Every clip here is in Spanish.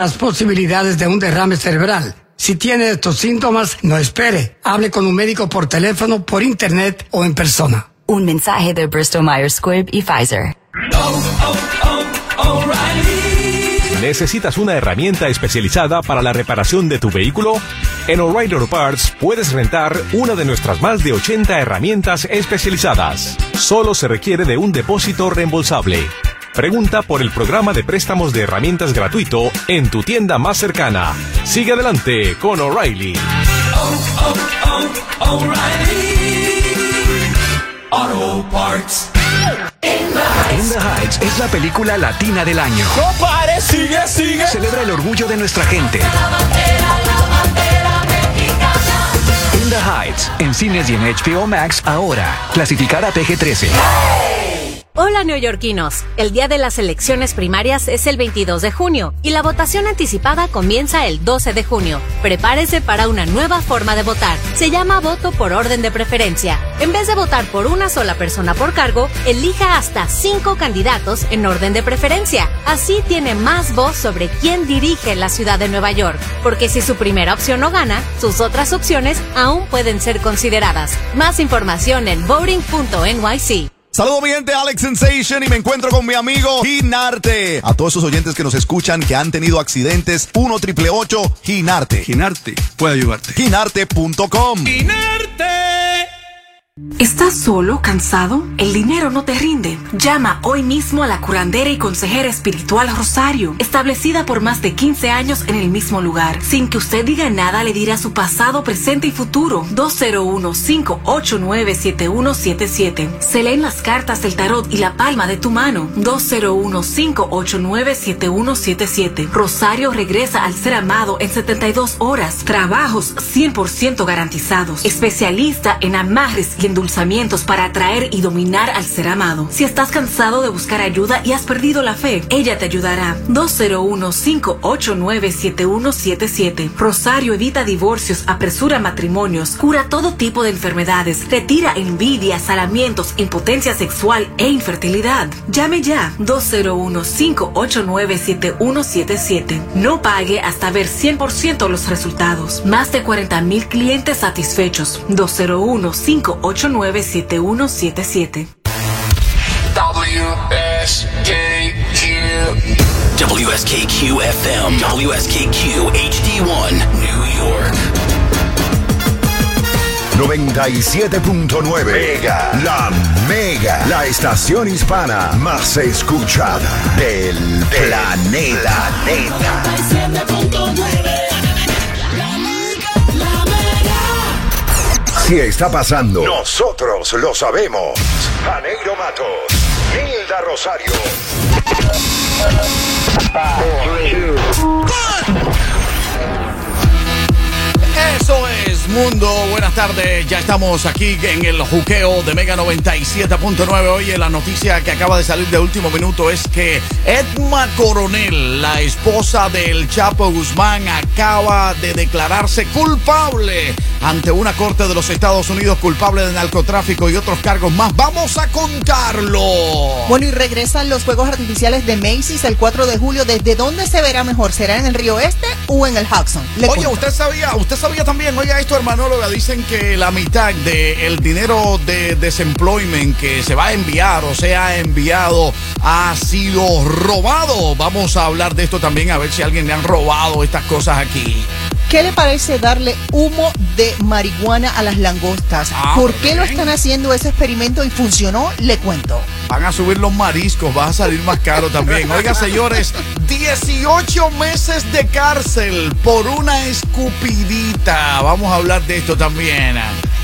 las posibilidades de un derrame cerebral. Si tiene estos síntomas, no espere. Hable con un médico por teléfono, por internet o en persona. Un mensaje de Bristol Myers Squibb y Pfizer. ¿Necesitas una herramienta especializada para la reparación de tu vehículo? En O'Reilly Auto Parts puedes rentar una de nuestras más de 80 herramientas especializadas. Solo se requiere de un depósito reembolsable. Pregunta por el programa de préstamos de herramientas gratuito en tu tienda más cercana. Sigue adelante con O'Reilly. Auto Parts. In the Heights es la película latina del año. No pare, sigue, sigue. Celebra el orgullo de nuestra gente. In the Heights, en cines y en HBO Max ahora. Clasificada PG-13. Hola neoyorquinos, el día de las elecciones primarias es el 22 de junio y la votación anticipada comienza el 12 de junio. Prepárese para una nueva forma de votar. Se llama voto por orden de preferencia. En vez de votar por una sola persona por cargo, elija hasta cinco candidatos en orden de preferencia. Así tiene más voz sobre quién dirige la ciudad de Nueva York, porque si su primera opción no gana, sus otras opciones aún pueden ser consideradas. Más información en voting.nyc. Saludos mi gente, Alex Sensation y me encuentro con mi amigo Ginarte. A todos esos oyentes que nos escuchan que han tenido accidentes, 1 triple 8 Ginarte. Ginarte puede ayudarte. Ginarte.com. Ginarte. ¿Estás solo, cansado? El dinero no te rinde. Llama hoy mismo a la curandera y consejera espiritual Rosario, establecida por más de 15 años en el mismo lugar. Sin que usted diga nada, le dirá su pasado, presente y futuro. 201-589-7177. Se leen las cartas del tarot y la palma de tu mano. 201-589-7177. Rosario regresa al ser amado en 72 horas. Trabajos 100% garantizados. Especialista en amarres y endulzamientos para atraer y dominar al ser amado. Si estás cansado de buscar ayuda y has perdido la fe, ella te ayudará. 201-589-7177. Rosario evita divorcios, apresura matrimonios, cura todo tipo de enfermedades, retira envidia, salamientos, impotencia sexual e infertilidad. Llame ya. 201-589-7177. No pague hasta ver 100% los resultados. Más de 40 mil clientes satisfechos. 201 589 897177. WSKQ. WSKQ FM. WSKQ HD1. New York. 97.9 Mega. La Mega. La estación hispana más escuchada del planeta. planeta. 97.9 Si está pasando, nosotros lo sabemos. Janeiro Matos, Hilda Rosario. Eso es, mundo. Buenas tardes. Ya estamos aquí en el juqueo de Mega 97.9. Oye, la noticia que acaba de salir de último minuto es que Edma Coronel, la esposa del Chapo Guzmán, acaba de declararse culpable ante una corte de los Estados Unidos culpable de narcotráfico y otros cargos más. Vamos a contarlo. Bueno, y regresan los fuegos artificiales de Macy's el 4 de julio. ¿Desde dónde se verá mejor? ¿Será en el Río Este o en el Hudson? Le Oye, cuento. usted sabía, usted sabía también, oiga esto, hermanóloga, dicen que la mitad del dinero de desemployment que se va a enviar o se ha enviado ha sido robado. Vamos a hablar de esto también, a ver si a alguien le han robado estas cosas aquí. ¿Qué le parece darle humo de marihuana a las langostas? Ah, ¿Por qué lo están haciendo ese experimento y funcionó? Le cuento. Van a subir los mariscos, va a salir más caro también. Oiga, señores, 18 meses de cárcel por una escupidita. Vamos a hablar de esto también.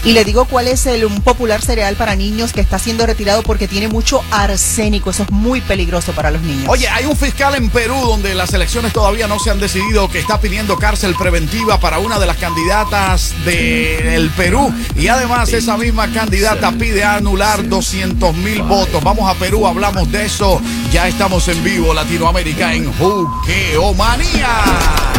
Y le digo cuál es el un popular cereal para niños que está siendo retirado porque tiene mucho arsénico. Eso es muy peligroso para los niños. Oye, hay un fiscal en Perú donde las elecciones todavía no se han decidido que está pidiendo cárcel preventiva para una de las candidatas del Perú. Y además esa misma candidata pide anular 200 mil votos. Vamos a Perú, hablamos de eso. Ya estamos en vivo, Latinoamérica, en Juqueomanía.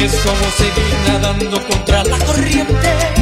que somos seguir nadando contra la corriente.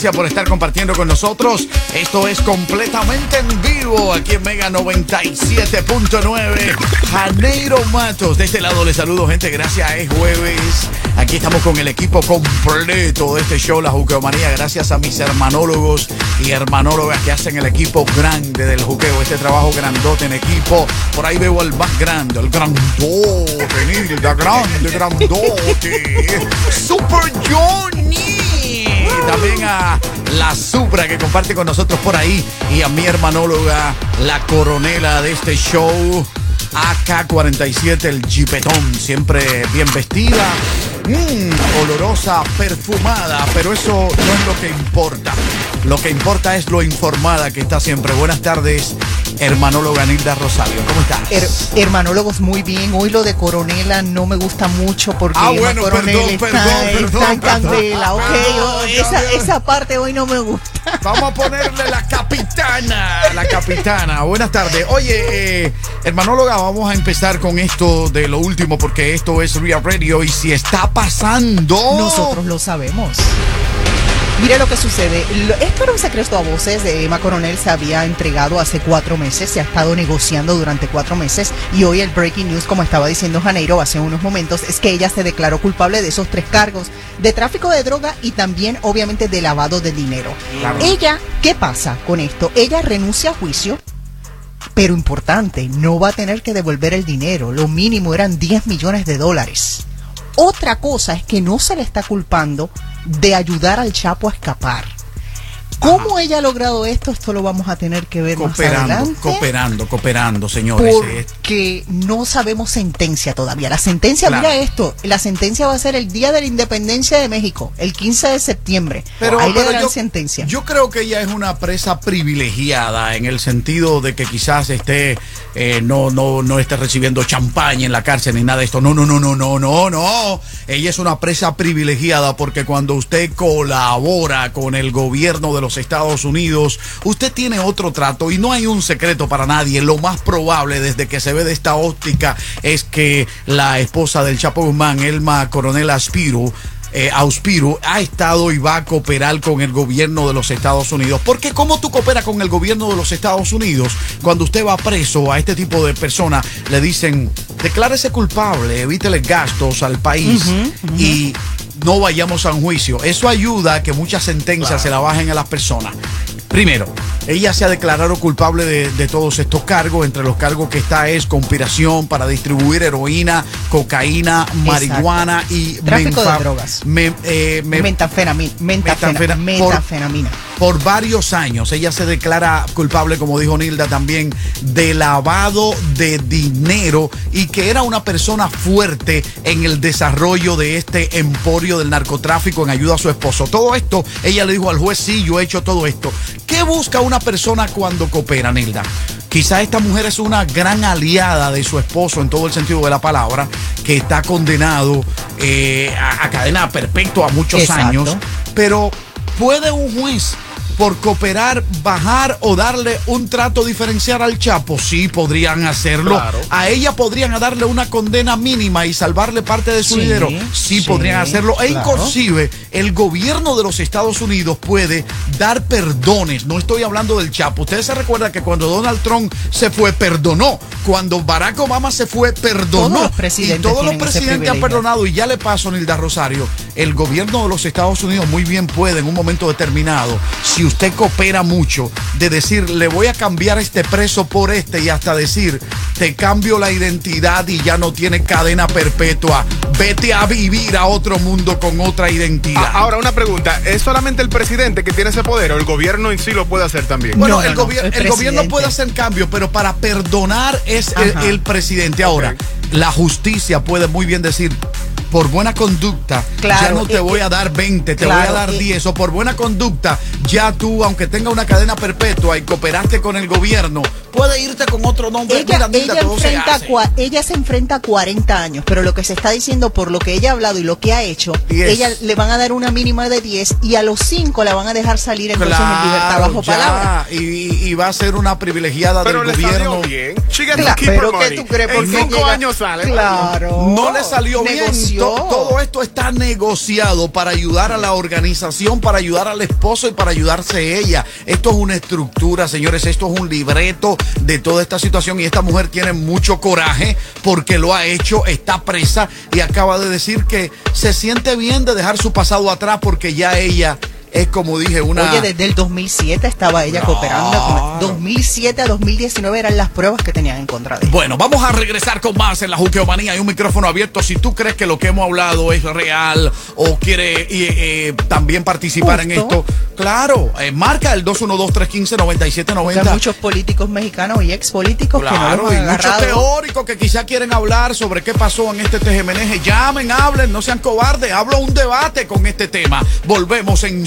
Gracias por estar compartiendo con nosotros. Esto es completamente en vivo aquí en Mega 97.9. Janeiro Matos. De este lado les saludo, gente. Gracias, es jueves. Aquí estamos con el equipo completo de este show, La Juqueomanía. Gracias a mis hermanólogos y hermanólogas que hacen el equipo grande del juqueo. Este trabajo grandote en equipo. Por ahí veo al más grande, el grandote, Nilda, grande, grandote. Super John. También a la Supra que comparte con nosotros por ahí. Y a mi hermanóloga, la coronela de este show, AK-47, el Jipetón. Siempre bien vestida. Mm, olorosa, perfumada, pero eso no es lo que importa. Lo que importa es lo informada que está siempre. Buenas tardes, hermanóloga Nilda Rosario. ¿Cómo estás? Her- hermanólogos, muy bien. Hoy lo de Coronela no me gusta mucho porque Ah, bueno, Coronel perdón, está, perdón, está perdón, en candela. Ok, Ah, oh, esa, esa parte hoy no me gusta. Vamos a ponerle la capitana, la capitana. Buenas tardes. Oye, eh, hermanóloga, vamos a empezar con esto de lo último porque esto es Real Radio y si está pasando. Nosotros lo sabemos. Mire lo que sucede. Esto era un secreto a voces. de Emma Coronel se había entregado hace cuatro meses, se ha estado negociando durante cuatro meses y hoy el breaking news, como estaba diciendo Janeiro hace unos momentos, es que ella se declaró culpable de esos tres cargos, de tráfico de droga y también obviamente de lavado de dinero. Claro. Ella, ¿qué pasa con esto? Ella renuncia a juicio. Pero importante, no va a tener que devolver el dinero. Lo mínimo eran 10 millones de dólares. Otra cosa es que no se le está culpando de ayudar al Chapo a escapar. ¿Cómo ella ha logrado esto? Esto lo vamos a tener que ver más Cooperando, adelante. cooperando, cooperando, señores. Porque no sabemos sentencia todavía. La sentencia, Claro. mira esto, la sentencia va a ser el día de la independencia de México, el 15 de septiembre. Pero, Ahí le darán yo, sentencia. yo creo que ella es una presa privilegiada en el sentido de que quizás esté eh, no no no esté recibiendo champaña en la cárcel ni nada de esto. No, no, no, no, no, no, no. Ella es una presa privilegiada porque cuando usted colabora con el gobierno de los Estados Unidos, usted tiene otro trato y no hay un secreto para nadie. Lo más probable desde que se ve de esta óptica es que la esposa del Chapo Guzmán, Elma Coronel Aspiro, eh, Auspiro ha estado y va a cooperar con el gobierno de los Estados Unidos. Porque ¿cómo tú cooperas con el gobierno de los Estados Unidos cuando usted va preso a este tipo de personas? Le dicen, declárese culpable, evítele gastos al país y no vayamos a un juicio. Eso ayuda a que muchas sentencias se la bajen a las personas. Primero, ella se ha declarado culpable de, de todos estos cargos. Entre los cargos que está es conspiración para distribuir heroína, cocaína, marihuana y Tráfico de drogas. me- eh, me- Mentafenamina. Por- por varios años. Ella se declara culpable, como dijo Nilda también, de lavado de dinero y que era una persona fuerte en el desarrollo de este emporio del narcotráfico en ayuda a su esposo. Todo esto, ella le dijo al juez, sí, yo he hecho todo esto. ¿Qué busca una persona cuando coopera, Nilda? Quizá esta mujer es una gran aliada de su esposo en todo el sentido de la palabra, que está condenado eh, a, a cadena perpetua a muchos Exacto. años, pero ¿puede un juez por cooperar bajar o darle un trato diferencial al Chapo? Sí, podrían hacerlo. Claro. A ella podrían darle una condena mínima y salvarle parte de su Sí, dinero. Sí, sí, podrían hacerlo. E inclusive el gobierno de los Estados Unidos puede dar perdones. No estoy hablando del Chapo. Ustedes se recuerdan que cuando Donald Trump se fue, perdonó. Cuando Barack Obama se fue, perdonó. Todos los presidentes y todos los presidentes han perdonado. Y ya le paso, Nilda Rosario, el gobierno de los Estados Unidos muy bien puede en un momento determinado, si usted coopera mucho, de decir, le voy a cambiar este preso por este y hasta decir, te cambio la identidad y ya no tiene cadena perpetua. Vete a vivir a otro mundo con otra identidad. Ahora, una pregunta. ¿Es solamente el presidente que tiene ese poder o el gobierno en sí lo puede hacer también? Bueno, el, gobier- el gobierno puede hacer cambios, pero para perdonar es el, el presidente. Ahora, la justicia puede muy bien decir, por buena conducta, ya Claro, no te voy a dar 20, te claro, voy a dar eh, 10, o por buena conducta, ya tú, aunque tenga una cadena perpetua y cooperaste con el gobierno, puede irte con otro nombre. Ella, ella todo se enfrenta hace. cua- ella se enfrenta a 40 años, pero lo que se está diciendo por lo que ella ha hablado y lo que ha hecho, Diez. ella le van a dar una mínima de 10 y a los 5 la van a dejar salir entonces en libertad Claro, bajo ya, palabra. Y, y va a ser una privilegiada Pero del le salió gobierno. bien. Claro, pero ¿qué tú crees? En Porque cinco llega- años sale. Claro. No le salió bien. To- todo esto está negociado para ayudar a la organización, para ayudar al esposo y para ayudarse ella. Esto es una estructura, señores. Esto es un libreto de toda esta situación. Y esta mujer tiene mucho coraje porque lo ha hecho, está presa y acaba de decir que se siente bien de dejar su pasado atrás porque ya ella es, como dije, una. Oye, desde el 2007 estaba ella cooperando. Con, 2007 a 2019 eran las pruebas que tenían en contra de ella. Bueno, vamos a regresar con más en la Juqueomanía. Hay un micrófono abierto. Si tú crees que lo que hemos hablado es real o quiere eh, eh, también participar en esto, claro. Eh, marca el Hay 212-315-9790. muchos políticos mexicanos y ex políticos que no Claro, y muchos teóricos que quizá quieren hablar sobre qué pasó en este TGMNG. Llamen, hablen, no sean cobardes. Hablo un debate con este tema. Volvemos en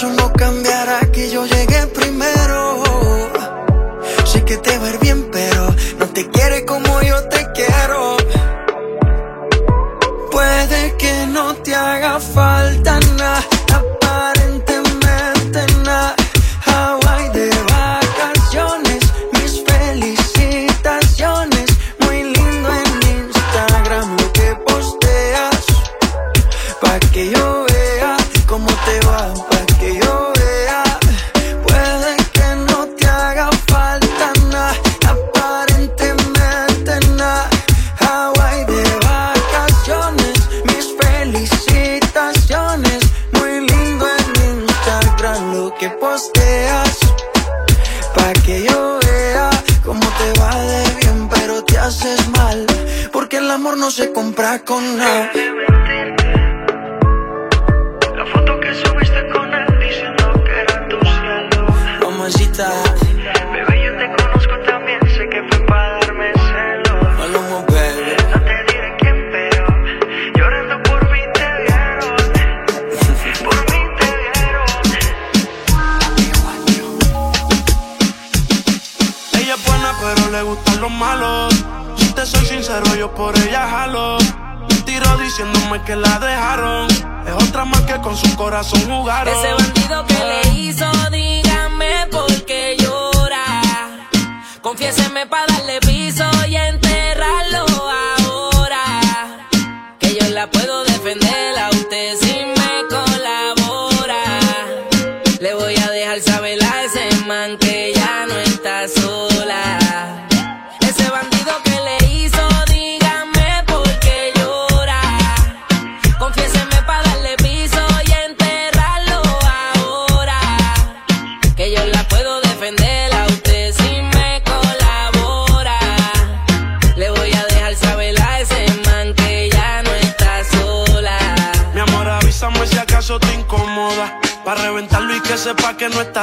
Eso no cambiará que yo llegué primero. Sé que te ir bien,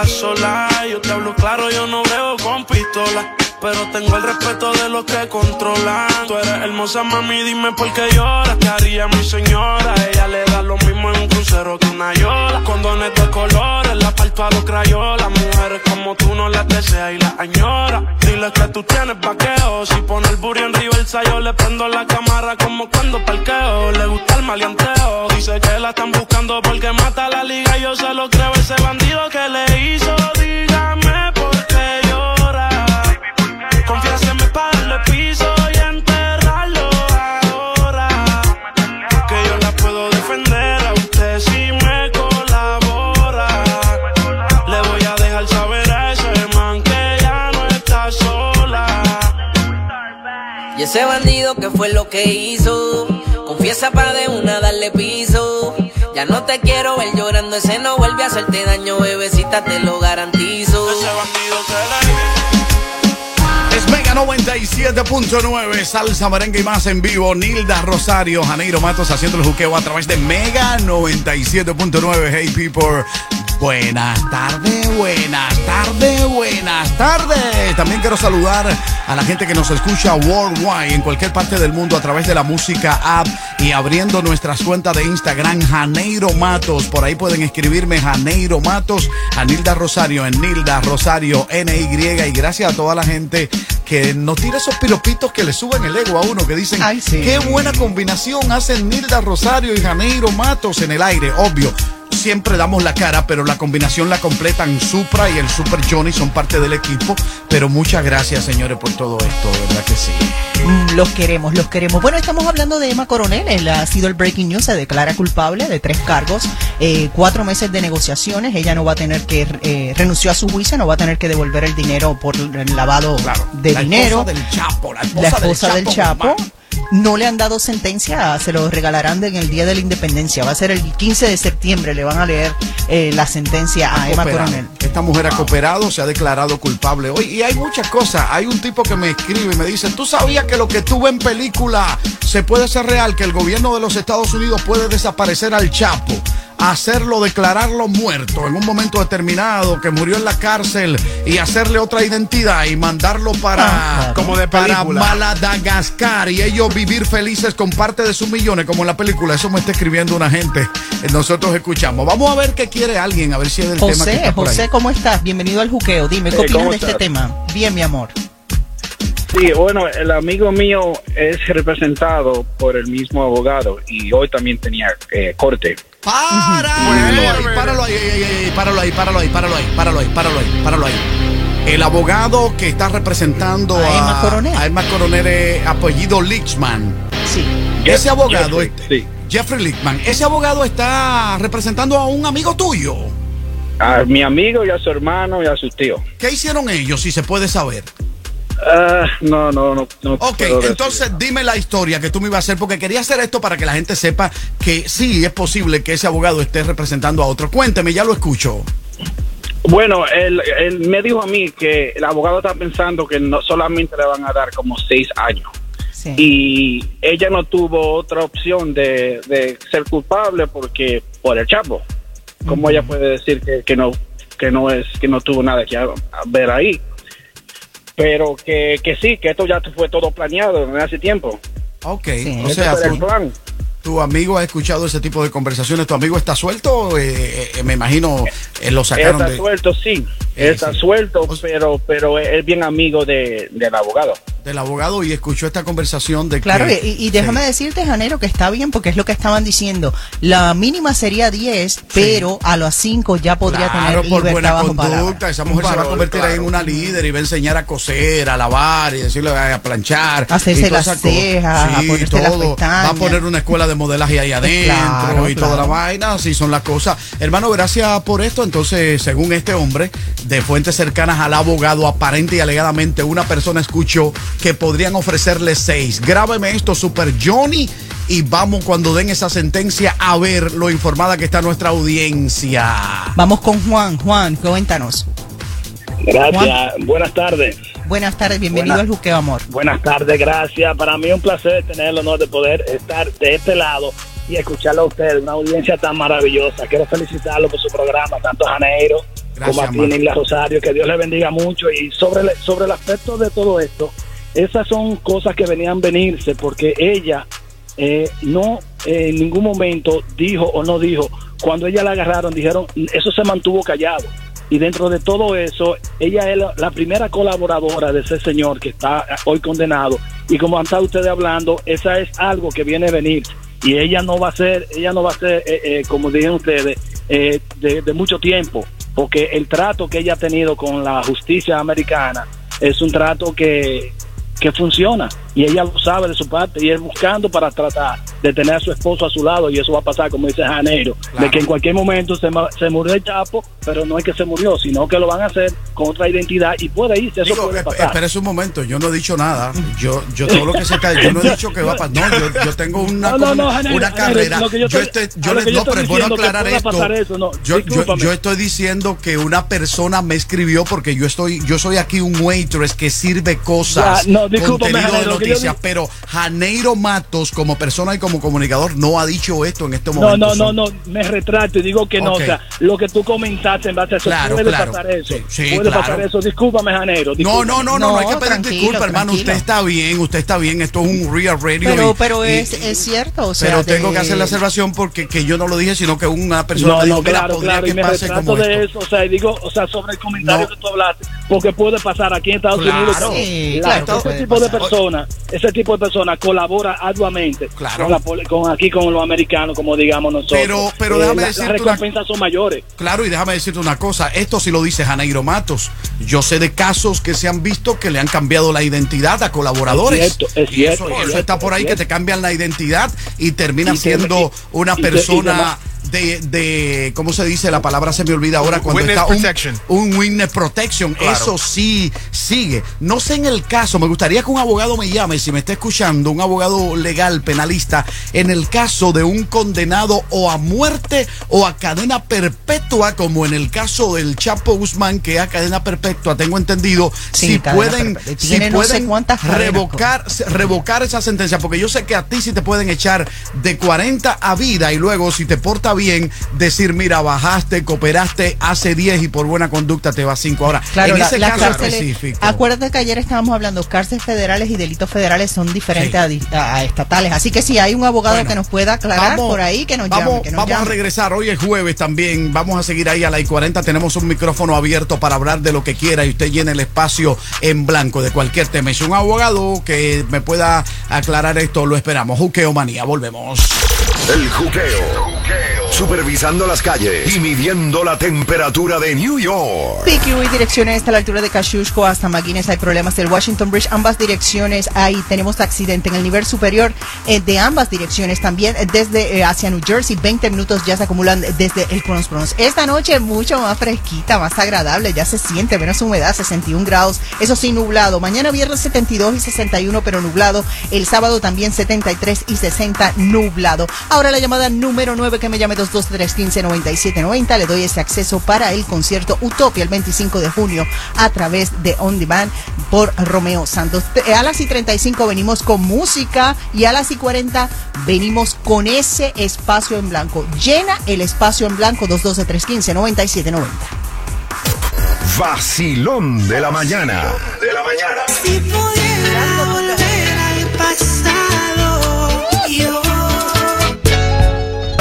sola. Yo te hablo claro, yo no veo con pistola. Pero tengo el respeto de los que controlan. Tú eres hermosa, mami, dime por qué lloras. ¿Qué haría mi señora? Ella le da lo mismo en un crucero que una yola. Condones de colores, la parto a los crayolas. Mujeres como tú no las deseas y las añora. Dile que tú tienes vaqueo. Si pone el burro en reversa, yo le prendo la cámara como cuando parqueo. Le gusta el maleanteo. Dice que la están buscando porque mata la liga. Yo se lo creo, ese bandido que le hizo. Dígame. Confiéseme para darle piso y enterrarlo ahora. Que yo la puedo defender a usted si me colabora. Le voy a dejar saber a ese man que ya no está sola. Y ese bandido que fue lo que hizo. Confiesa para de una darle piso. Ya no te quiero ver llorando, ese no vuelve a hacerte daño, bebecita, te lo garantizo. 97.9, salsa, merengue y más en vivo. Nilda Rosario, Janeiro Matos haciendo el juqueo a través de Mega 97.9. Hey people, buenas tardes, buenas tardes, buenas tardes. También quiero saludar a la gente que nos escucha worldwide en cualquier parte del mundo a través de la música app y abriendo nuestras cuentas de Instagram, Janeiro Matos. Por ahí pueden escribirme Janeiro Matos, a Nilda Rosario en Nilda Rosario NY. Y gracias a toda la gente que nos tira esos piropitos que le suben el ego a uno, que dicen, qué buena combinación hacen Nilda Rosario y Janeiro Matos en el aire, obvio. Siempre damos la cara, pero la combinación la completan Supra y el Super Johnny son parte del equipo. Pero muchas gracias, señores, por todo esto, de verdad que sí. Mm, Los queremos, los queremos. Bueno, estamos hablando de Emma Coronel. Él ha sido el breaking news. Se declara culpable de tres cargos, eh, cuatro meses de negociaciones. Ella no va a tener que eh, renunció a su juicio, no va a tener que devolver el dinero por el lavado de la dinero. esposa del Chapo, la esposa, la esposa del Chapo. No le han dado sentencia, se lo regalarán en el día de la independencia. Va a ser el 15 de septiembre, le van a leer eh, la sentencia a Emma Cooperado. Coronel. Esta mujer ha cooperado, se ha declarado culpable hoy. Y hay muchas cosas. Hay un tipo que me escribe y me dice, ¿tú sabías que lo que tú ves en película se puede ser real? Que el gobierno de los Estados Unidos puede desaparecer al Chapo, hacerlo, declararlo muerto en un momento determinado, que murió en la cárcel y hacerle otra identidad y mandarlo para, Como de para. Madagascar y ellos vivir felices con parte de sus millones, como en la película. Eso me está escribiendo una gente. Eh, Nosotros escuchamos. Vamos a ver qué quiere alguien, a ver si es del tema que José, está por ahí. José, ¿cómo estás? Bienvenido al juqueo. Dime, ¿qué Eh, opinas ¿cómo de este tema? Bien, mi amor. Sí, bueno, el amigo mío es representado por el mismo abogado y hoy también tenía eh, corte. Para, páralo ahí, páralo ahí, páralo ahí, páralo ahí, páralo ahí, páralo ahí, páralo ahí. El abogado que está representando a, A Emma Coronel. a Emma Coronel es apellido Lichman. Sí. Ese abogado, Jeffrey, este- Jeffrey Lichman, ese abogado está representando a un amigo tuyo. A mi amigo y a su hermano y a su tío. ¿Qué hicieron ellos, si se puede saber? Ah, no, no, no. no Ok, puedo decir. entonces dime la historia que tú me ibas a hacer, porque quería hacer esto para que la gente sepa que sí es posible que ese abogado esté representando a otro. Cuénteme, ya lo escucho. Bueno, él, él me dijo a mí que el abogado está pensando que no solamente le van a dar como seis años. Y ella no tuvo otra opción de, de ser culpable porque por el chapo. ¿Cómo ella puede decir que, que no que no es que no tuvo nada que ver ahí? Pero que, que sí, que esto ya fue todo planeado desde hace tiempo. Ok, o sea, plan. tu amigo ha escuchado ese tipo de conversaciones. ¿Tu amigo está suelto? Eh, eh, me imagino eh, lo sacaron Está de... suelto, sí. Está suelto, pero pero es bien amigo de, del abogado. Del abogado y escuchó esta conversación de Claro, que... y, y déjame decirte, Janero, que está bien porque es lo que estaban diciendo. La mínima sería 10, pero a las 5 ya podría Claro, tener por buena bajo conducta. palabra. Esa mujer se va a Claro, convertir ahí en claro. una líder y va a enseñar a coser, a lavar y decirle a planchar. Hacerse y todas las cejas, a las todo. Va a poner una escuela de modelaje ahí adentro Claro, y toda claro. la vaina. Así son las cosas. Hermano, gracias por esto. Entonces, según este hombre, de fuentes cercanas al abogado, aparente y alegadamente una persona escuchó que podrían ofrecerle seis. Grábeme esto, Super Johnny. Y vamos cuando den esa sentencia a ver lo informada que está nuestra audiencia. Vamos con Juan. Juan, cuéntanos. Gracias, buenas tardes. Buenas tardes, bienvenido Buenas- al Juqueo Amor. Buenas tardes, gracias. Para mí es un placer tener el honor de poder estar de este lado y escucharlo a ustedes, una audiencia tan maravillosa. Quiero felicitarlo por su programa, tanto a Janeiro como a Gracias, ti, hermano. Nila Rosario, que Dios le bendiga mucho. Y sobre sobre el aspecto de todo esto, esas son cosas que venían a venirse porque ella eh, no eh, en ningún momento dijo o no dijo. Cuando ella la agarraron, dijeron, eso se mantuvo callado. Y dentro de todo eso, ella es la, primera colaboradora de ese señor que está hoy condenado. Y como han estado ustedes hablando, esa es algo que viene a venir. Y ella no va a ser, ella no va a ser, eh, eh, como dijeron ustedes, eh, de mucho tiempo. Porque el trato que ella ha tenido con la justicia americana es un trato que, que funciona. Y ella lo sabe de su parte y es buscando para tratar de tener a su esposo a su lado. Y eso va a pasar, como dice Janeiro, de que en cualquier momento se, se murió el Chapo, pero no es que se murió, sino que lo van a hacer con otra identidad y puede irse. Eso Digo, puede pasar. espérese un momento, yo no he dicho nada. Yo, yo todo lo que se cae, yo no he dicho que va a pasar. No, yo, yo tengo una, No, no, no, una carrera. Janeiro, yo yo estoy- yo a lo le- que yo no, pero bueno aclarar esto. eso, no, yo, yo, estoy diciendo que una persona me escribió porque yo estoy, yo soy aquí un waitress que sirve cosas, Ya, no, discúlpame, contenido de Janeiro, lo que yo noticias, pero Janeiro Matos como persona y como comunicador no ha dicho esto en este No, momento. no, no, Son- no, me retrato y digo que no. O sea, lo que tú comentaste en base a eso. Claro, puede claro. pasar eso. Sí, puede claro. pasar eso. Discúlpame, Janero. No, discúlpame. no, no, no, no, hay que pedir disculpas, hermano. tranquilo. Usted está bien, usted está bien. Esto es un real radio. Pero, y- pero y- es, es cierto, o sea, pero tengo de- que hacer la observación porque que yo no lo dije, sino que una persona No, me dijo, no, claro, podría claro, y que me pase como de esto. eso, o sea, digo, o sea, sobre el comentario No. que tú hablaste, porque puede pasar aquí en Estados Claro. Unidos. Sí, La- claro tipo de personas, ese tipo de personas colabora arduamente Claro. con, la poli- con aquí con los americanos, como digamos nosotros. Pero- pero Eh, déjame decirte las una- recompensas son mayores. Claro, y déjame decirte una cosa, esto sí lo dice Janeiro Matos. Yo sé de casos que se han visto que le han cambiado la identidad a colaboradores. Es cierto, es Y cierto, eso, es eso cierto, está por es ahí que te cambian la identidad y terminan Y siendo y- una y persona. De, de, ¿cómo se dice? La palabra se me olvida ahora cuando Witness está un, protection. un witness protection. Claro. Eso sí sigue. No sé en el caso, me gustaría que un abogado me llame, si me está escuchando, un abogado legal, penalista, en el caso de un condenado o a muerte o a cadena perpetua, como en el caso del Chapo Guzmán, que es a cadena perpetua, tengo entendido, Sí, si pueden, perpetua. si Tiene no sé pueden cuántas cadenas, revocar, revocar esa sentencia, porque yo sé que a ti sí te pueden echar de 40 a vida y luego, si te porta bien, decir, mira, bajaste, cooperaste hace 10 y por buena conducta te vas 5 ahora. Claro, en la- ese caso cárceles- específico. Acuérdate que ayer estábamos hablando, cárceles federales y delitos federales son diferentes Sí. a estatales. Así que si hay un abogado Bueno, que nos pueda aclarar Vamos- por ahí, que nos vamos, llame. Que nos vamos a regresar. Hoy es jueves también. Vamos a seguir ahí a la I-40. Tenemos un micrófono abierto para hablar de lo que quiera y usted llene el espacio en blanco de cualquier tema. Es un abogado que me pueda aclarar esto. Lo esperamos. Juqueo Manía. Volvemos. El juqueo. Supervisando las calles y midiendo la temperatura de New York. PQ y direcciones a la altura de Kosciuszko hasta McGuinness. Hay problemas del Washington Bridge. Ambas direcciones ahí tenemos accidente en el nivel superior eh, de ambas direcciones también eh, desde eh, hacia New Jersey. 20 minutos ya se acumulan desde el Bronx Bronx esta noche mucho más fresquita más agradable. Ya se siente menos humedad 61 grados. Eso sí nublado. Mañana viernes 72 y 61 pero nublado. El sábado también 73 y 60 nublado. Ahora la llamada número 9 que me llame 223159790 le doy ese acceso para el concierto Utopia el 25 de junio a través de On Demand por Romeo Santos. Eh, A las y 35 venimos con música y a las y 40 venimos con ese espacio en blanco. Llena el espacio en blanco 212-315-9790. Vacilón de la mañana. De la mañana. Si pudiera volver al pasado,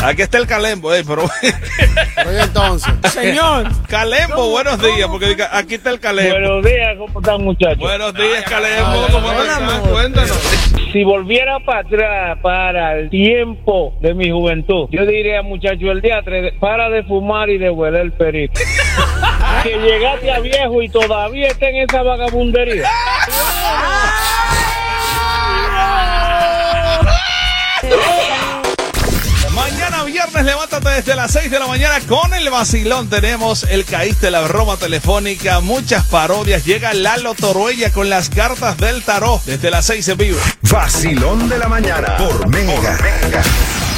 Aquí está el Calembo, eh, pero. Oye, entonces. Señor. Calembo, buenos días, porque aquí está el Calembo. Buenos días, ¿cómo están muchachos? Buenos días, Calembo, ¿cómo están? Cuéntanos. Si volviera para atrás, para el tiempo de mi juventud, yo diría, muchacho, el día 3, para de fumar y de hueler el perito. que llegaste a viejo y todavía está en esa vagabundería. Viernes, levántate desde las 6 de la mañana con el vacilón. Tenemos el Caíste, la broma telefónica, muchas parodias. Llega Lalo Toruella con las cartas del tarot desde las 6 en vivo. Vacilón de la mañana por Mega.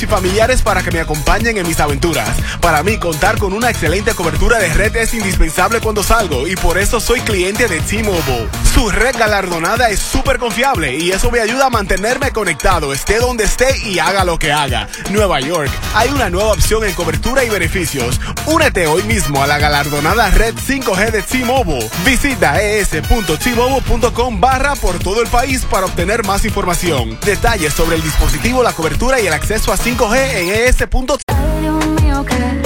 y familiares para que me acompañen en mis aventuras. Para mí, contar con una excelente cobertura de red es indispensable cuando salgo y por eso soy cliente de T-Mobile. Su red galardonada es súper confiable y eso me ayuda a mantenerme conectado, esté donde esté y haga lo que haga. Nueva York, hay una nueva opción en cobertura y beneficios. Únete hoy mismo a la galardonada red 5G de T-Mobile. Visita es.tmobile.com barra por todo el país para obtener más información. Detalles sobre el dispositivo, la cobertura y el acceso a 5G en es.tmobile.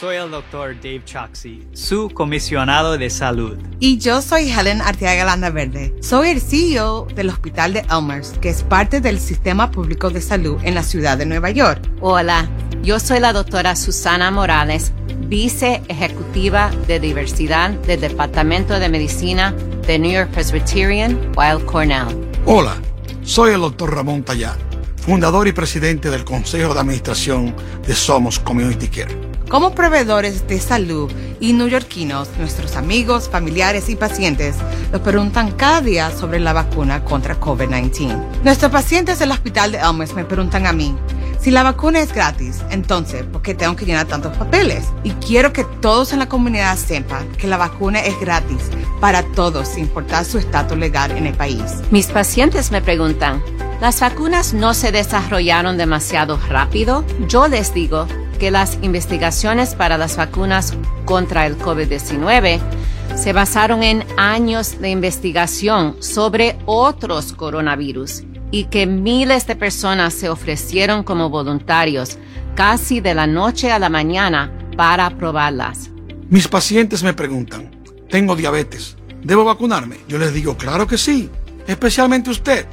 Soy el doctor Dave Choxy, su comisionado de salud. Y yo soy Helen Arteaga Landa Verde. Soy el CEO del Hospital de Elmers, que es parte del Sistema Público de Salud en la ciudad de Nueva York. Hola, yo soy la doctora Susana Morales, vice ejecutiva de diversidad del Departamento de Medicina de New York Presbyterian Weill Cornell. Hola, soy el doctor Ramón Tallá, fundador y presidente del Consejo de Administración de Somos Community Care. Como proveedores de salud y neoyorquinos, nuestros amigos, familiares y pacientes nos preguntan cada día sobre la vacuna contra COVID-19. Nuestros pacientes del Hospital de Elmers me preguntan a mí, si la vacuna es gratis, entonces, ¿por qué tengo que llenar tantos papeles? Y quiero que todos en la comunidad sepan que la vacuna es gratis para todos, sin importar su estatus legal en el país. Mis pacientes me preguntan, ¿las vacunas no se desarrollaron demasiado rápido? Yo les digo que las investigaciones para las vacunas contra el COVID-19 se basaron en años de investigación sobre otros coronavirus y que miles de personas se ofrecieron como voluntarios casi de la noche a la mañana para probarlas. Mis pacientes me preguntan, tengo diabetes, ¿debo vacunarme? Yo les digo, claro que sí, especialmente usted.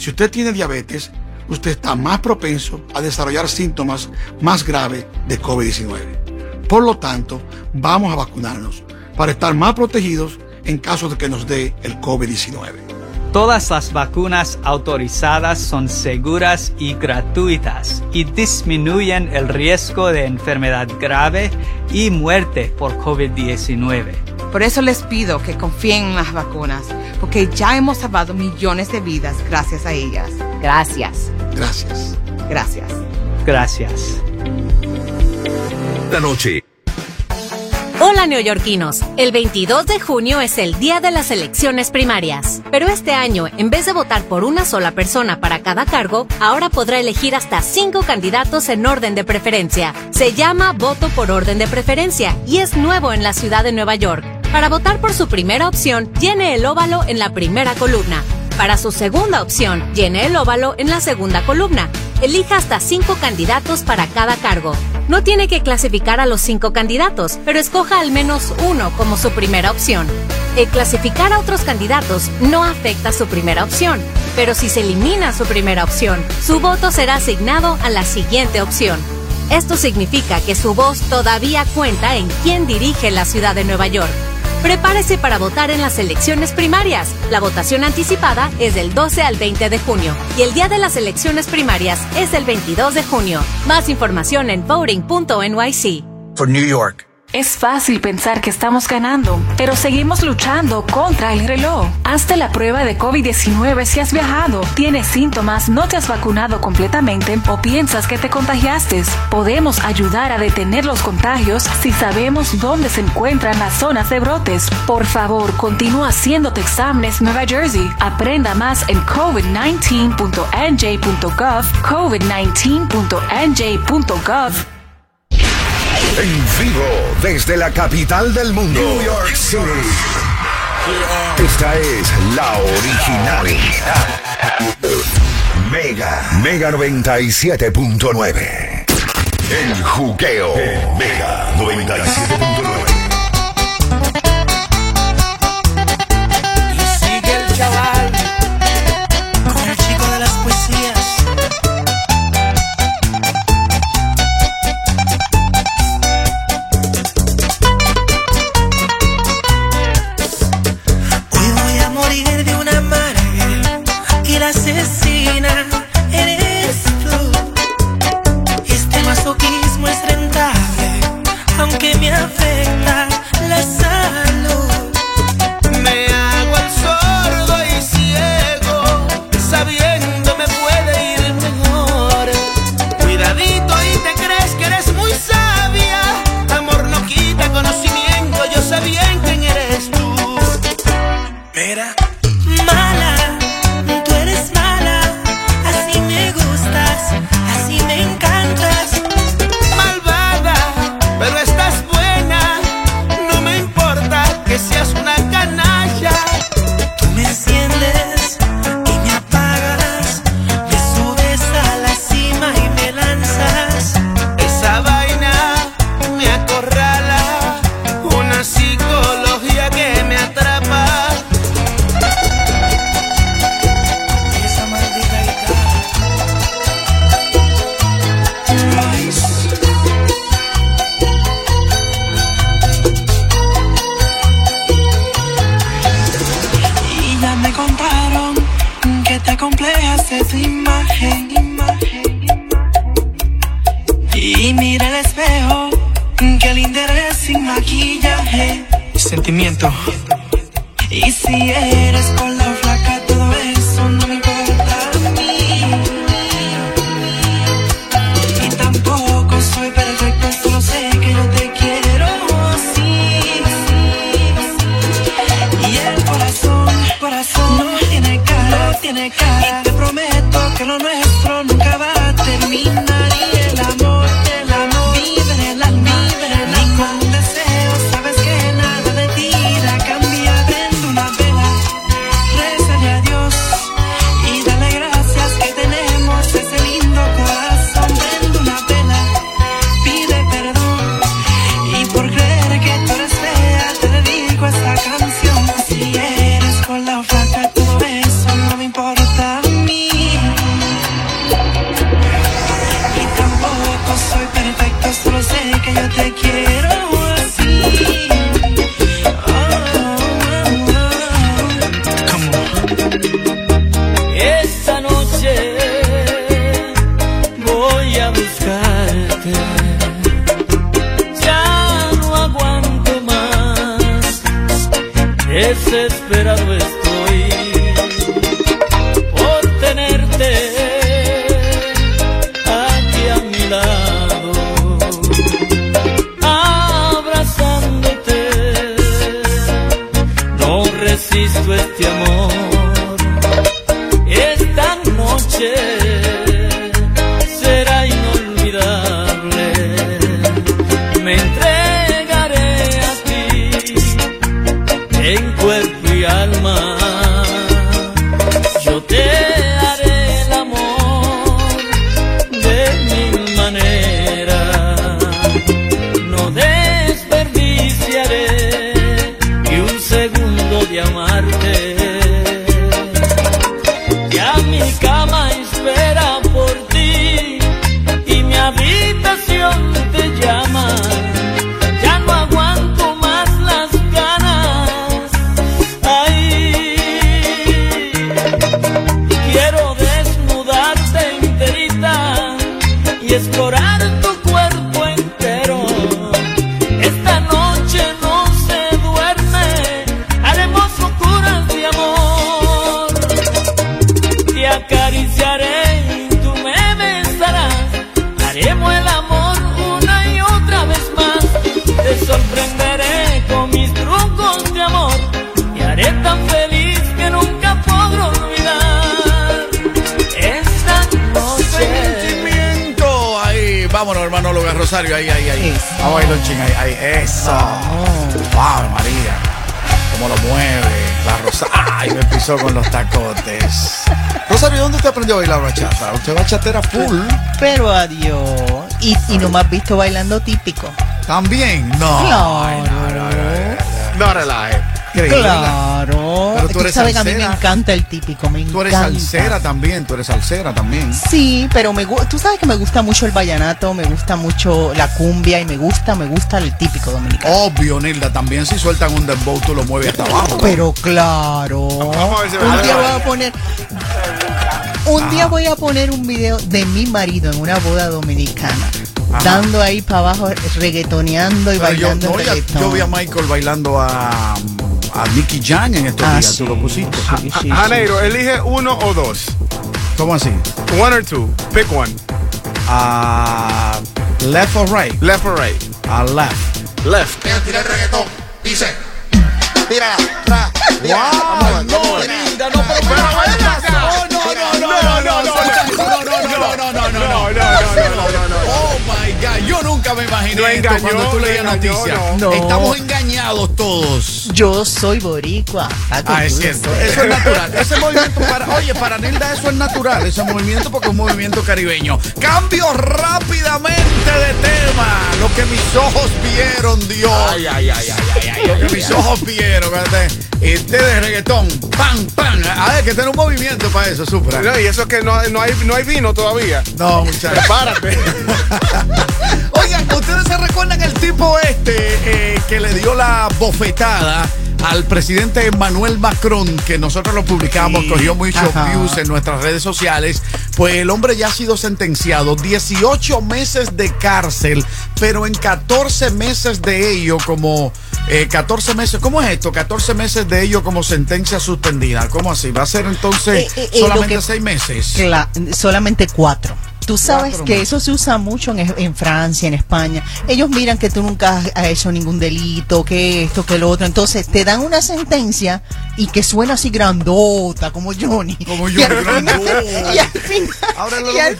Si usted tiene diabetes, usted está más propenso a desarrollar síntomas más graves de COVID-19. Por lo tanto, vamos a vacunarnos para estar más protegidos en caso de que nos dé el COVID-19. Todas las vacunas autorizadas son seguras y gratuitas y disminuyen el riesgo de enfermedad grave y muerte por COVID-19. Por eso les pido que confíen en las vacunas, porque ya hemos salvado millones de vidas gracias a ellas. Gracias. Gracias. Gracias. Gracias. La noche. Hola neoyorquinos, el 22 de junio es el día de las elecciones primarias, pero este año, en vez de votar por una sola persona para cada cargo, ahora podrá elegir hasta cinco candidatos en orden de preferencia. Se llama voto por orden de preferencia y es nuevo en la ciudad de Nueva York. Para votar por su primera opción, llene el óvalo en la primera columna. Para su segunda opción, llene el óvalo en la segunda columna. Elija hasta cinco candidatos para cada cargo. No tiene que clasificar a los cinco candidatos, pero escoja al menos uno como su primera opción. El clasificar a otros candidatos no afecta su primera opción, pero si se elimina su primera opción, su voto será asignado a la siguiente opción. Esto significa que su voz todavía cuenta en quién dirige la ciudad de Nueva York. Prepárese para votar en las elecciones primarias. La votación anticipada es del 12 al 20 de junio y el día de las elecciones primarias es el 22 de junio. Más información en voting.nyc. For New York. Es fácil pensar que estamos ganando, pero seguimos luchando contra el reloj. Hazte la prueba de COVID-19 si has viajado, tienes síntomas, no te has vacunado completamente o piensas que te contagiaste. Podemos ayudar a detener los contagios si sabemos dónde se encuentran las zonas de brotes. Por favor, continúa haciéndote exámenes Nueva Jersey. Aprenda más en covid19.nj.gov, covid19.nj.gov. En vivo desde la capital del mundo, New York City. Esta es la original. Mega, Mega 97.9. El juqueo. Mega 97.9. de amarte. Rosario. Ahí, ahí, ahí. Vamos a bailar un ching, ahí, ahí. Eso. Wow, María. Cómo lo mueve. La rosa. Ay, me pisó con los tacotes. Rosario, ¿dónde te aprendió a bailar bachata? Usted bachatera full. Pero adiós. Y, y no me has visto bailando típico. También. No. Claro. No relaje. Increíble. Claro. Pero tú Tú eres sabes que a mí me encanta el típico, me encanta. Tú eres salsera también. Tú eres salsera también. Sí, pero me tú sabes que me gusta mucho el vallenato, me gusta mucho la cumbia y me gusta, me gusta el típico dominicano. Obvio, Nilda. También si sueltan un dembow, tú lo mueves hasta abajo. Pero claro. a ver si me un día voy a poner un día voy a poner un video de mi marido en una boda dominicana. Ajá. Dando ahí para abajo, reggaetoneando y Pero yo, bailando no, reggaetón. yo vi a Michael bailando a, a Nicky Jam en estos Ah, días. sí. Tú lo pusiste. Janeiro, elige uno o dos. ¿Cómo así? One or two. Pick one. A left or right. Left or right. A left. Left. Tira el reggaetón. Dice. Tira, tra, tira. A ver. Linda, no, pero nunca me imaginé Lo esto engañó, cuando tú lo leías engañó, noticias. no. Estamos engañados todos. Yo soy boricua. Ah, es cierto. Eso es natural. Ese movimiento para, oye, para Nilda eso es natural, ese movimiento porque es un movimiento caribeño. Cambio rápidamente de tema. Lo que mis ojos vieron, Dios. Ay, ay, ay, ay, ay, Lo que mis ojos vieron, fíjate. Este de reggaetón. ¡Pam, pam! A ver, que tiene un movimiento para eso, supra. No, y eso que no, no, hay, no hay vino todavía. No, muchachos. Prepárate. Oigan, ¿ustedes se recuerdan el tipo este eh, que le dio la bofetada al presidente Emmanuel Macron, que nosotros lo publicamos, cogió muchos Ajá. views en nuestras redes sociales, pues el hombre ya ha sido sentenciado 18 meses de cárcel, pero en 14 meses de ello como... eh, 14 meses, ¿cómo es esto? 14 meses de ello como sentencia suspendida. ¿Cómo así? ¿Va a ser entonces Eh, eh, eh, solamente que- 6 meses? Solamente cuatro. Tú sabes Cuatro que eso se usa mucho en, en Francia, en España. Ellos miran que tú nunca has- hecho ningún delito, que esto, que lo otro. Entonces te dan una sentencia y que suena así grandota, como Johnny. Como Y al Johnny, final- grandota. y al final, y al,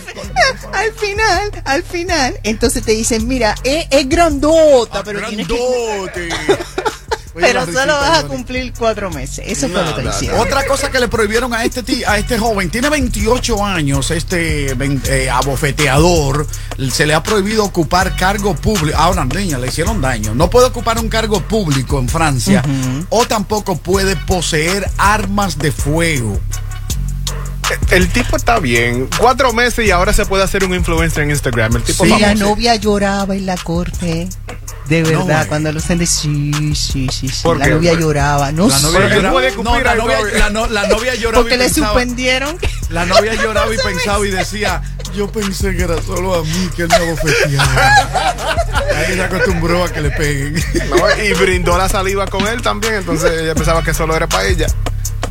al final, al final, entonces te dicen, mira, es, es grandota, pero tienes que... Pero solo vas a cumplir cuatro meses. Eso fue lo que hicieron. Otra cosa que le prohibieron a este a este joven, tiene 28 años, este eh, abofeteador, se le ha prohibido ocupar cargo público. A una niña le hicieron daño. No puede ocupar un cargo público en Francia o tampoco puede poseer armas de fuego. El tipo está bien. Cuatro meses y ahora se puede hacer un influencer en Instagram. El tipo Sí, la novia lloraba en la corte. De verdad, cuando lo senté, sí, sí, sí, sí. ¿Por La qué? novia lloraba. No La sé. novia lloraba. No, la novia, la no- la novia lloraba Porque y le pensaba- suspendieron. La novia lloraba y pensaba y decía, yo pensé que era solo a mí que él me abofeteaba. Ahí se acostumbró a que le peguen. No, y brindó la saliva con él también. Entonces ella pensaba que solo era para ella.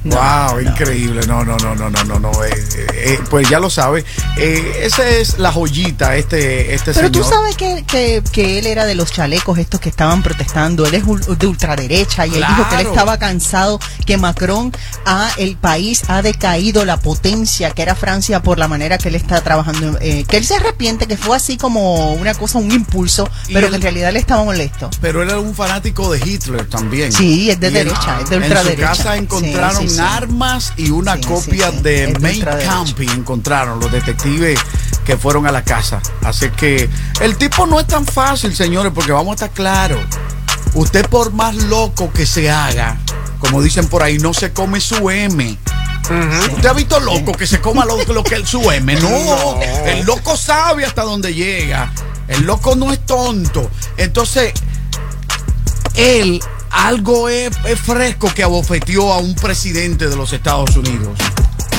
Wow, increíble. No, no, no, no, no, no, no. eh, eh, pues ya lo sabe. Eh, esa es la joyita, este, este Pero señor. tú sabes que, que, que él era de los chalecos estos que estaban protestando. Él es de ultraderecha y él dijo que él estaba cansado, que Macron, ha, el país ha decaído la potencia que era Francia por la manera que él está trabajando. eh, que él se arrepiente, que fue así como una cosa, un impulso, pero él- que en realidad él estaba molesto. Pero él era un fanático de Hitler también. Sí, es de Y derecha, es de En su ultraderecha. casa encontraron Sí, sí, sí. armas y una Sí, copia sí, de de Main. Camping. Encontraron los detectives que fueron a la casa. Así que el tipo no es tan fácil, señores, porque vamos a estar claros. Usted por más loco que se haga, como dicen por ahí, no se come su M. ¿Usted ha visto loco que se coma lo, lo que es su M? No, No. el loco sabe hasta dónde llega. El loco no es tonto. Entonces, él algo es, es fresco que abofeteó a un presidente de los Estados Unidos.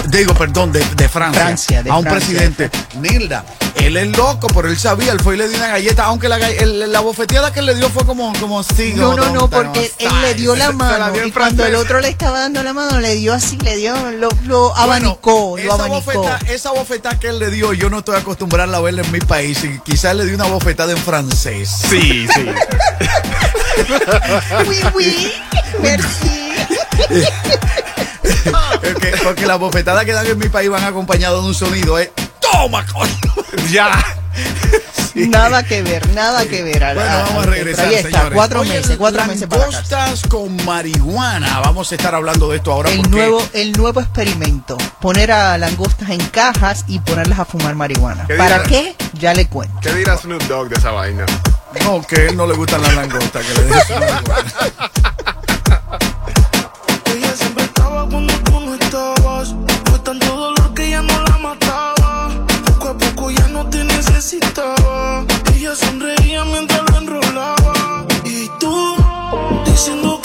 Digo, perdón, de, de Francia. Francia, de a un Francia. presidente. Nilda, él es loco, pero él sabía, él fue y le dio una galleta, aunque la, el- la bofeteada que él le dio fue como, como así. No, no, no, porque él le dio la mano dio en y cuando el otro le estaba dando la mano le dio así, le dio, lo, lo Bueno, abanicó, lo esa abanicó. bofetada, esa bofetada que él le dio, yo no estoy acostumbrado a verla en mi país. Y quizás le dio una bofetada en francés. Sí, sí. Oui, oui, merci. porque, porque las bofetadas que dan en mi país van acompañadas de un sonido, ¿eh? ¡Toma, coño! Ya. Nada que ver, nada que ver. al- Bueno, vamos a regresar, Ahí está, señores. cuatro Oye, meses, cuatro meses para langostas con marihuana. Vamos a estar hablando de esto ahora El porque nuevo, el nuevo experimento, poner a langostas en cajas y ponerlas a fumar marihuana. ¿Qué ¿Para qué? Ya le cuento. ¿Qué dirá Snoop Dogg de esa vaina? No, que a él no le gustan las langostas. Que le su marihuana. Ella siempre estaba cuando tú no estabas. Fue tanto dolor que ya no la mataba. Poco a poco ya no te necesitaba. Ella sonreía mientras lo enrolaba. Y tú, diciendo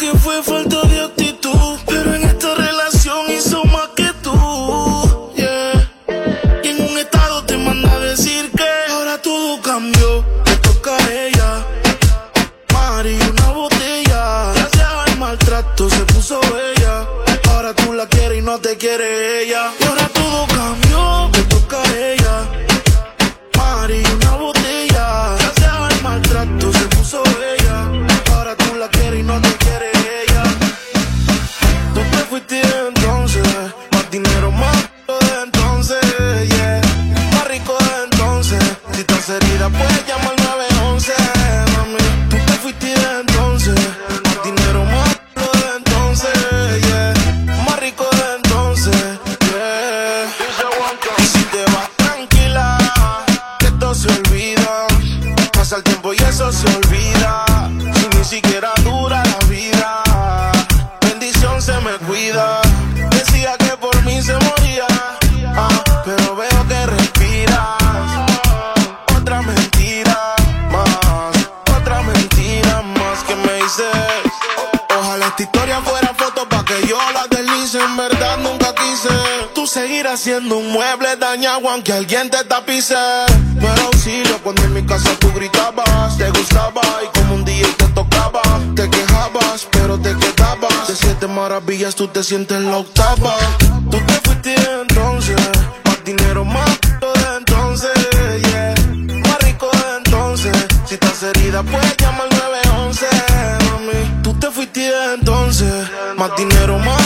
seguirás siendo un mueble dañado aunque alguien te tapice. No era auxilio cuando en mi casa tú gritabas. Te gustaba y como un día te tocaba. Te quejabas, pero te quedabas. De siete maravillas tú te sientes la octava. Tú te fuiste entonces. Más dinero, más de entonces. Yeah. Más rico de entonces. Si estás herida, puedes llamar al 911. Mami, tú te fuiste entonces. Más dinero, más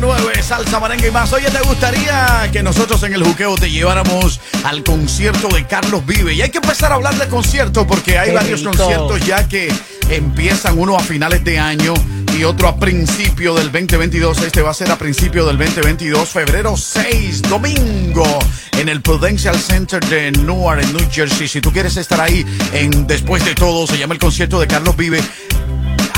97.9 Salsa Merengue y más. Oye, ¿te gustaría que nosotros en el juqueo te lleváramos al concierto de Carlos Vive? Y hay que empezar a hablar de conciertos porque hay Qué varios rico. conciertos ya que empiezan uno a finales de año y otro a principio del 2022. Este va a ser a principio del 2022, febrero 6, domingo, en el Prudential Center de Newark, en New Jersey. Si tú quieres estar ahí en Después de todo, se llama el concierto de Carlos Vive.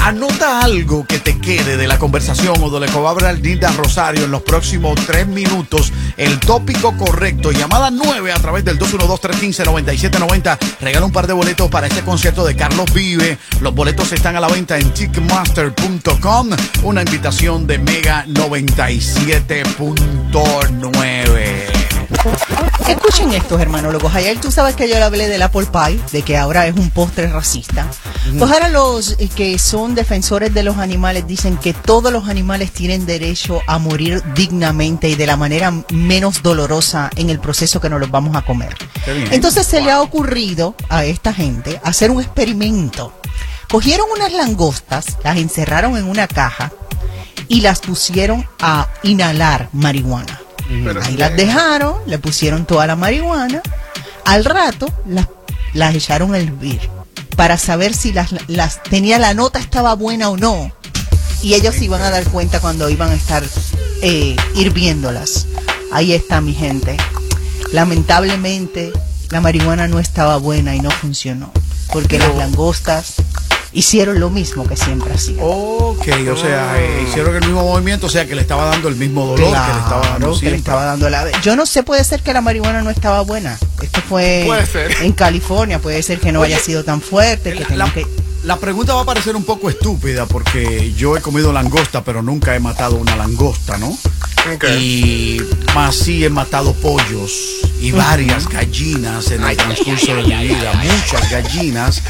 Anota algo que te quede de la conversación o de lo que va a Rosario en los próximos tres minutos. El tópico correcto. Llamada 9 a través del 212-315-9790. Regala un par de boletos para este concierto de Carlos Vive. Los boletos están a la venta en ticketmaster.com. Una invitación de Mega 97.9. Escuchen estos hermanólogos. Ayer tú sabes que yo le hablé del apple pie, de que ahora es un postre racista. Pues ahora los eh, que son defensores de los animales dicen que todos los animales tienen derecho a morir dignamente y de la manera menos dolorosa en el proceso que nos los vamos a comer. Entonces se le ha ocurrido a esta gente hacer un experimento. Cogieron unas langostas, las encerraron en una caja y las pusieron a inhalar marihuana. Ahí las dejaron, le pusieron toda la marihuana. Al rato las, las echaron a hervir para saber si las, las tenía la nota estaba buena o no. Y ellos se iban a dar cuenta cuando iban a estar eh, hirviéndolas. Ahí está mi gente. Lamentablemente la marihuana no estaba buena y no funcionó. Porque las langostas hicieron lo mismo que siempre hacían. Ok, o sea, eh, hicieron el mismo movimiento, o sea, que le estaba dando el mismo dolor que le estaba dando que le estaba dando la... Yo no sé, puede ser que la marihuana no estaba buena. Esto fue Puede ser. en California, puede ser que no Oye, haya sido tan fuerte, que tengan que... La pregunta va a parecer un poco estúpida porque yo he comido langosta, pero nunca he matado una langosta, ¿no? Y más sí he matado pollos y varias gallinas en el transcurso de mi vida, muchas gallinas.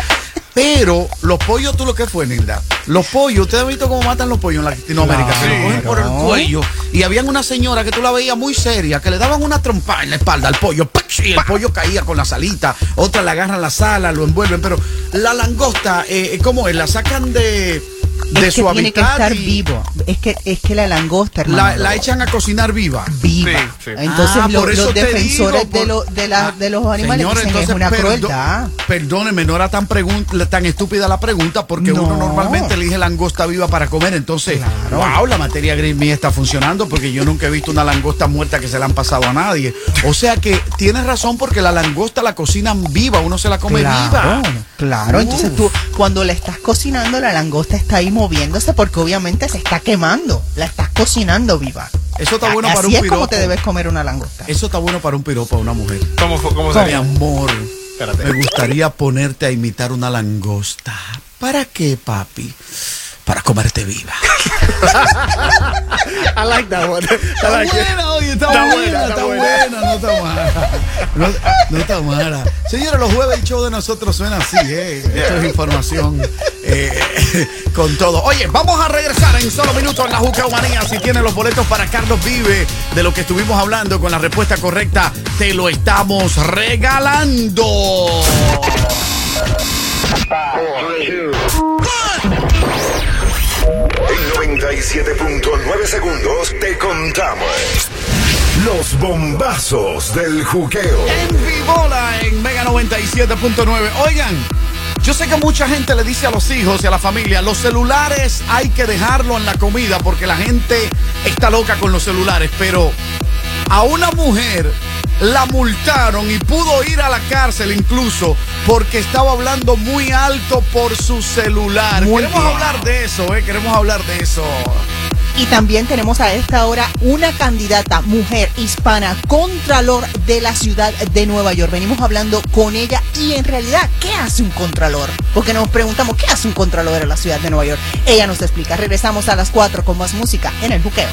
Pero los pollos, ¿tú lo que fue, Nilda? Los pollos, ¿ustedes han visto cómo matan los pollos en Latinoamérica? Se los cogen por el Claro. cuello. Y habían una señora que tú la veías muy seria, que le daban una trompa en la espalda al pollo, y el pollo caía con la salita. Otra le agarran la sala, lo envuelven. Pero la langosta, eh, ¿cómo es? La sacan de, de es su que tiene que estar y vivo. Es que, es que la langosta, la, hermano, la echan a cocinar viva. Viva. Entonces Ah, lo- por eso los defensores digo, por- de, lo- de, la- de los animales Señor, dicen entonces, es una perdo- crueldad. Perdóneme, no era tan, pregun- tan estúpida la pregunta porque No. uno normalmente elige langosta viva para comer. Entonces, wow, la materia gris mía está funcionando porque yo nunca he visto una langosta muerta que se la han pasado a nadie. O sea que tienes razón porque la langosta la cocinan viva, uno se la come Claro, viva. claro. Entonces tú, cuando la estás cocinando, la langosta está ahí moviéndose porque obviamente se está quemando. La estás cocinando viva. Eso está bueno Así para un es como piropo. te debes comer una langosta. Eso está bueno para un piropo a una mujer. ¿Cómo, cómo Mi sería? amor, me gustaría ponerte a imitar una langosta. ¿Para qué, papi? Para comerte viva. I like that one. Está like it. buena, oye, está, Está buena, buena, está buena, no está mala. No, no está mala. Señores, los jueves el show de nosotros suena así, ¿eh? Esto es información eh, con todo. Oye, vamos a regresar en solo minutos en la Juca Manía. Si tienes los boletos para Carlos Vive, de lo que estuvimos hablando con la respuesta correcta, te lo estamos regalando. En 97.9 segundos te contamos los bombazos del juqueo. En Vivola, en Mega 97.9. Oigan, yo sé que mucha gente le dice a los hijos y a la familia, los celulares hay que dejarlo en la comida porque la gente está loca con los celulares, pero A una mujer la multaron y pudo ir a la cárcel incluso porque estaba hablando muy alto por su celular. Muy queremos bien. hablar de eso, ¿eh? Queremos hablar de eso. Y también tenemos a esta hora una candidata, mujer hispana, contralor de la ciudad de Nueva York. Venimos hablando con ella y en realidad, ¿qué hace un contralor? Porque nos preguntamos, ¿qué hace un contralor en la ciudad de Nueva York? Ella nos explica. Regresamos a las 4 con más música en el buqueo.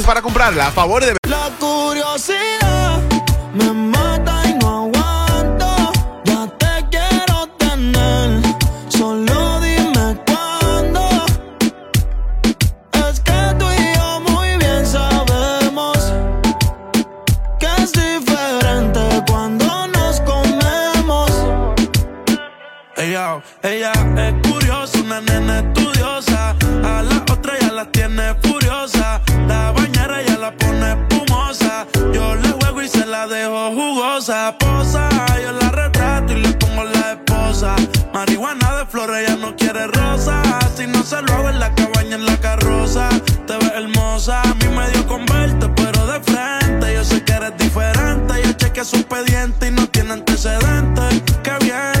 para comprarla. A favor de La curiosidad me mata y no aguanto. Ya te quiero tener. Solo dime cuándo. Es que tú y yo muy bien sabemos que es diferente cuando nos comemos. Ella, ella es curiosa, una nena estudiosa. A la se la dejo jugosa. Posa, yo la retrato y le pongo la esposa. Marihuana de flores, ella no quiere rosa. Si no se lo hago en la cabaña, en la carroza. Te ves hermosa, a mí me dio con verte, pero de frente. Yo sé que eres diferente. Yo chequeé su expediente y no tiene antecedentes. Qué bien,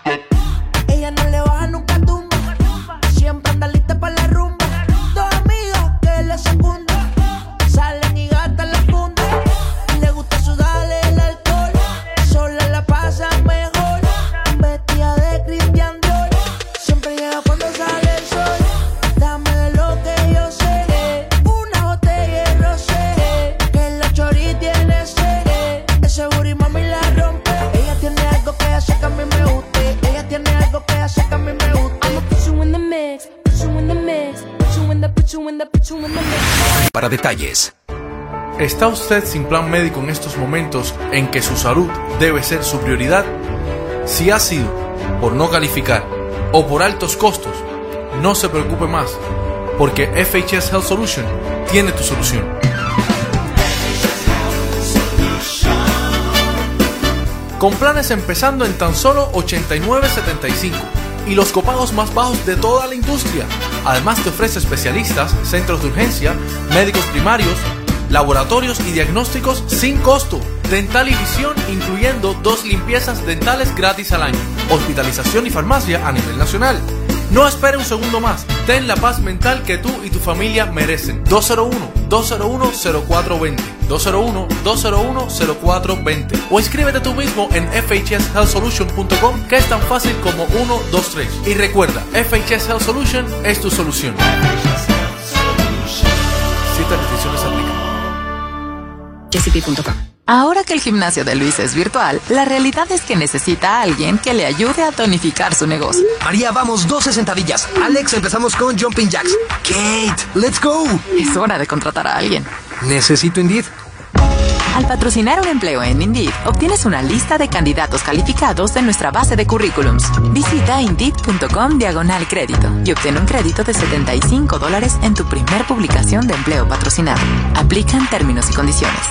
¿Está usted sin plan médico en estos momentos en que su salud debe ser su prioridad? Si ha sido por no calificar o por altos costos, no se preocupe más, porque FHS Health Solution tiene tu solución. Con planes empezando en tan solo 89.75 y los copagos más bajos de toda la industria. Además te ofrece especialistas, centros de urgencia, médicos primarios, laboratorios y diagnósticos sin costo. Dental y visión incluyendo dos limpiezas dentales gratis al año. Hospitalización y farmacia a nivel nacional. No espere un segundo más. Ten la paz mental que tú y tu familia merecen. 201-201-0420. 201-201-0420. O inscríbete tú mismo en fhshealthsolution.com que es tan fácil como 1, 2, 3. Y recuerda, FHS Health Solution es tu solución. jcp.com. Ahora que el gimnasio de Luis es virtual, la realidad es que necesita a alguien que le ayude a tonificar su negocio. María, vamos, 12 sentadillas. Alex, empezamos con Jumping Jacks. Kate, let's go. Es hora de contratar a alguien. Necesito Indeed. Al patrocinar un empleo en Indeed, obtienes una lista de candidatos calificados de nuestra base de currículums. Visita Indeed.com diagonal crédito y obtén un crédito de 75 dólares en tu primer publicación de empleo patrocinado. Aplican términos y condiciones.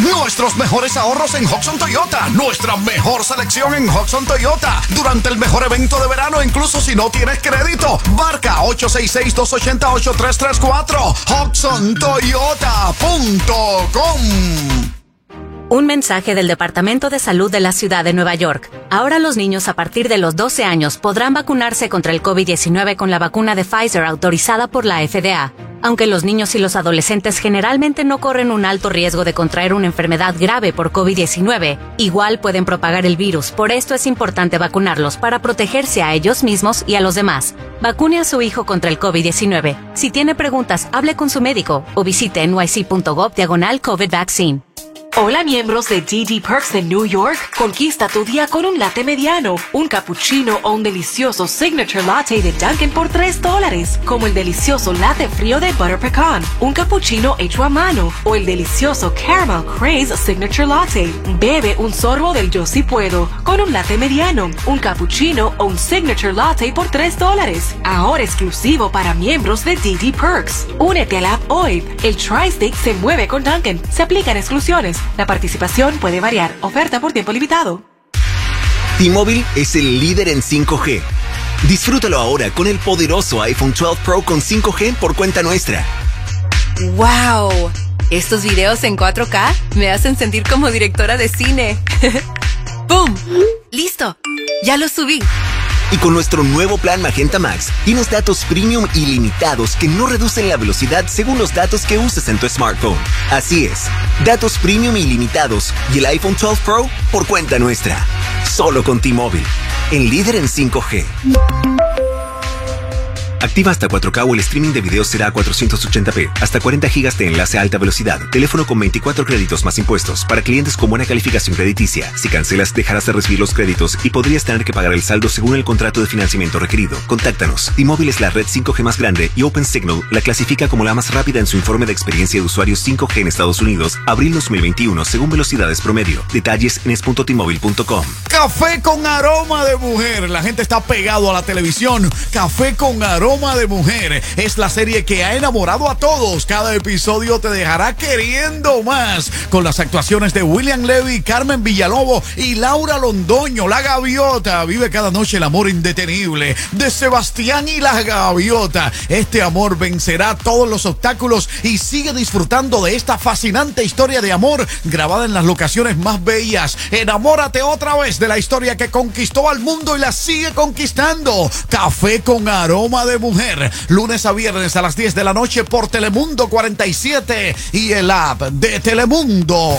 Nuestros mejores ahorros en Hudson Toyota. Nuestra mejor selección en Hudson Toyota. Durante el mejor evento de verano, incluso si no tienes crédito. Marca 866-288-3334. HudsonToyota.com. Un mensaje del Departamento de Salud de la Ciudad de Nueva York. Ahora los niños a partir de los 12 años podrán vacunarse contra el COVID-19 con la vacuna de Pfizer autorizada por la FDA. Aunque los niños y los adolescentes generalmente no corren un alto riesgo de contraer una enfermedad grave por COVID-19, igual pueden propagar el virus. Por esto es importante vacunarlos para protegerse a ellos mismos y a los demás. Vacune a su hijo contra el COVID-19. Si tiene preguntas, hable con su médico o visite nyc.gov diagonal COVID Vaccine. Hola miembros de DD Perks de New York. Conquista tu día con un latte mediano, un cappuccino o un delicioso signature latte de Dunkin' por 3 dólares, como el delicioso latte frío de Butter Pecan, un cappuccino hecho a mano o el delicioso Caramel Craze Signature Latte. Bebe un sorbo del Yo Si Puedo con un latte mediano, un cappuccino o un signature latte por 3 dólares. Ahora exclusivo para miembros de DD Perks. Únete al app hoy. El Tri-Stick se mueve con Dunkin'. Se aplican exclusiones. La participación puede variar. Oferta por tiempo limitado. T-Mobile es el líder en 5G. Disfrútalo ahora con el poderoso iPhone 12 Pro con 5G por cuenta nuestra. ¡Wow! Estos videos en 4K me hacen sentir como directora de cine. ¡Boom! ¡Listo! Ya lo subí. Y con nuestro nuevo plan Magenta Max, tienes datos premium ilimitados que no reducen la velocidad según los datos que uses en tu smartphone. Así es, datos premium ilimitados y el iPhone 12 Pro por cuenta nuestra. Solo con T-Mobile, el líder en 5G. Activa hasta 4K o el streaming de video será a 480p. Hasta 40 GB de enlace a alta velocidad. Teléfono con 24 créditos más impuestos. Para clientes con buena calificación crediticia. Si cancelas, dejarás de recibir los créditos y podrías tener que pagar el saldo según el contrato de financiamiento requerido. Contáctanos. T-Mobile es la red 5G más grande y OpenSignal la clasifica como la más rápida en su informe de experiencia de usuarios 5G en Estados Unidos, abril 2021, según velocidades promedio. Detalles en es.tmobile.com. Café con aroma de mujer. La gente está pegado a la televisión. Café con aroma de mujer es la serie que ha enamorado a todos. Cada episodio te dejará queriendo más. Con las actuaciones de William Levy, Carmen Villalobo y Laura Londoño. La gaviota vive cada noche el amor indetenible de Sebastián y la gaviota. Este amor vencerá todos los obstáculos y sigue disfrutando de esta fascinante historia de amor grabada en las locaciones más bellas. Enamórate otra vez de la historia que conquistó al mundo y la sigue conquistando. Café con aroma de mujer. Lunes a viernes a las 10 de la noche por Telemundo 47 y el app de Telemundo.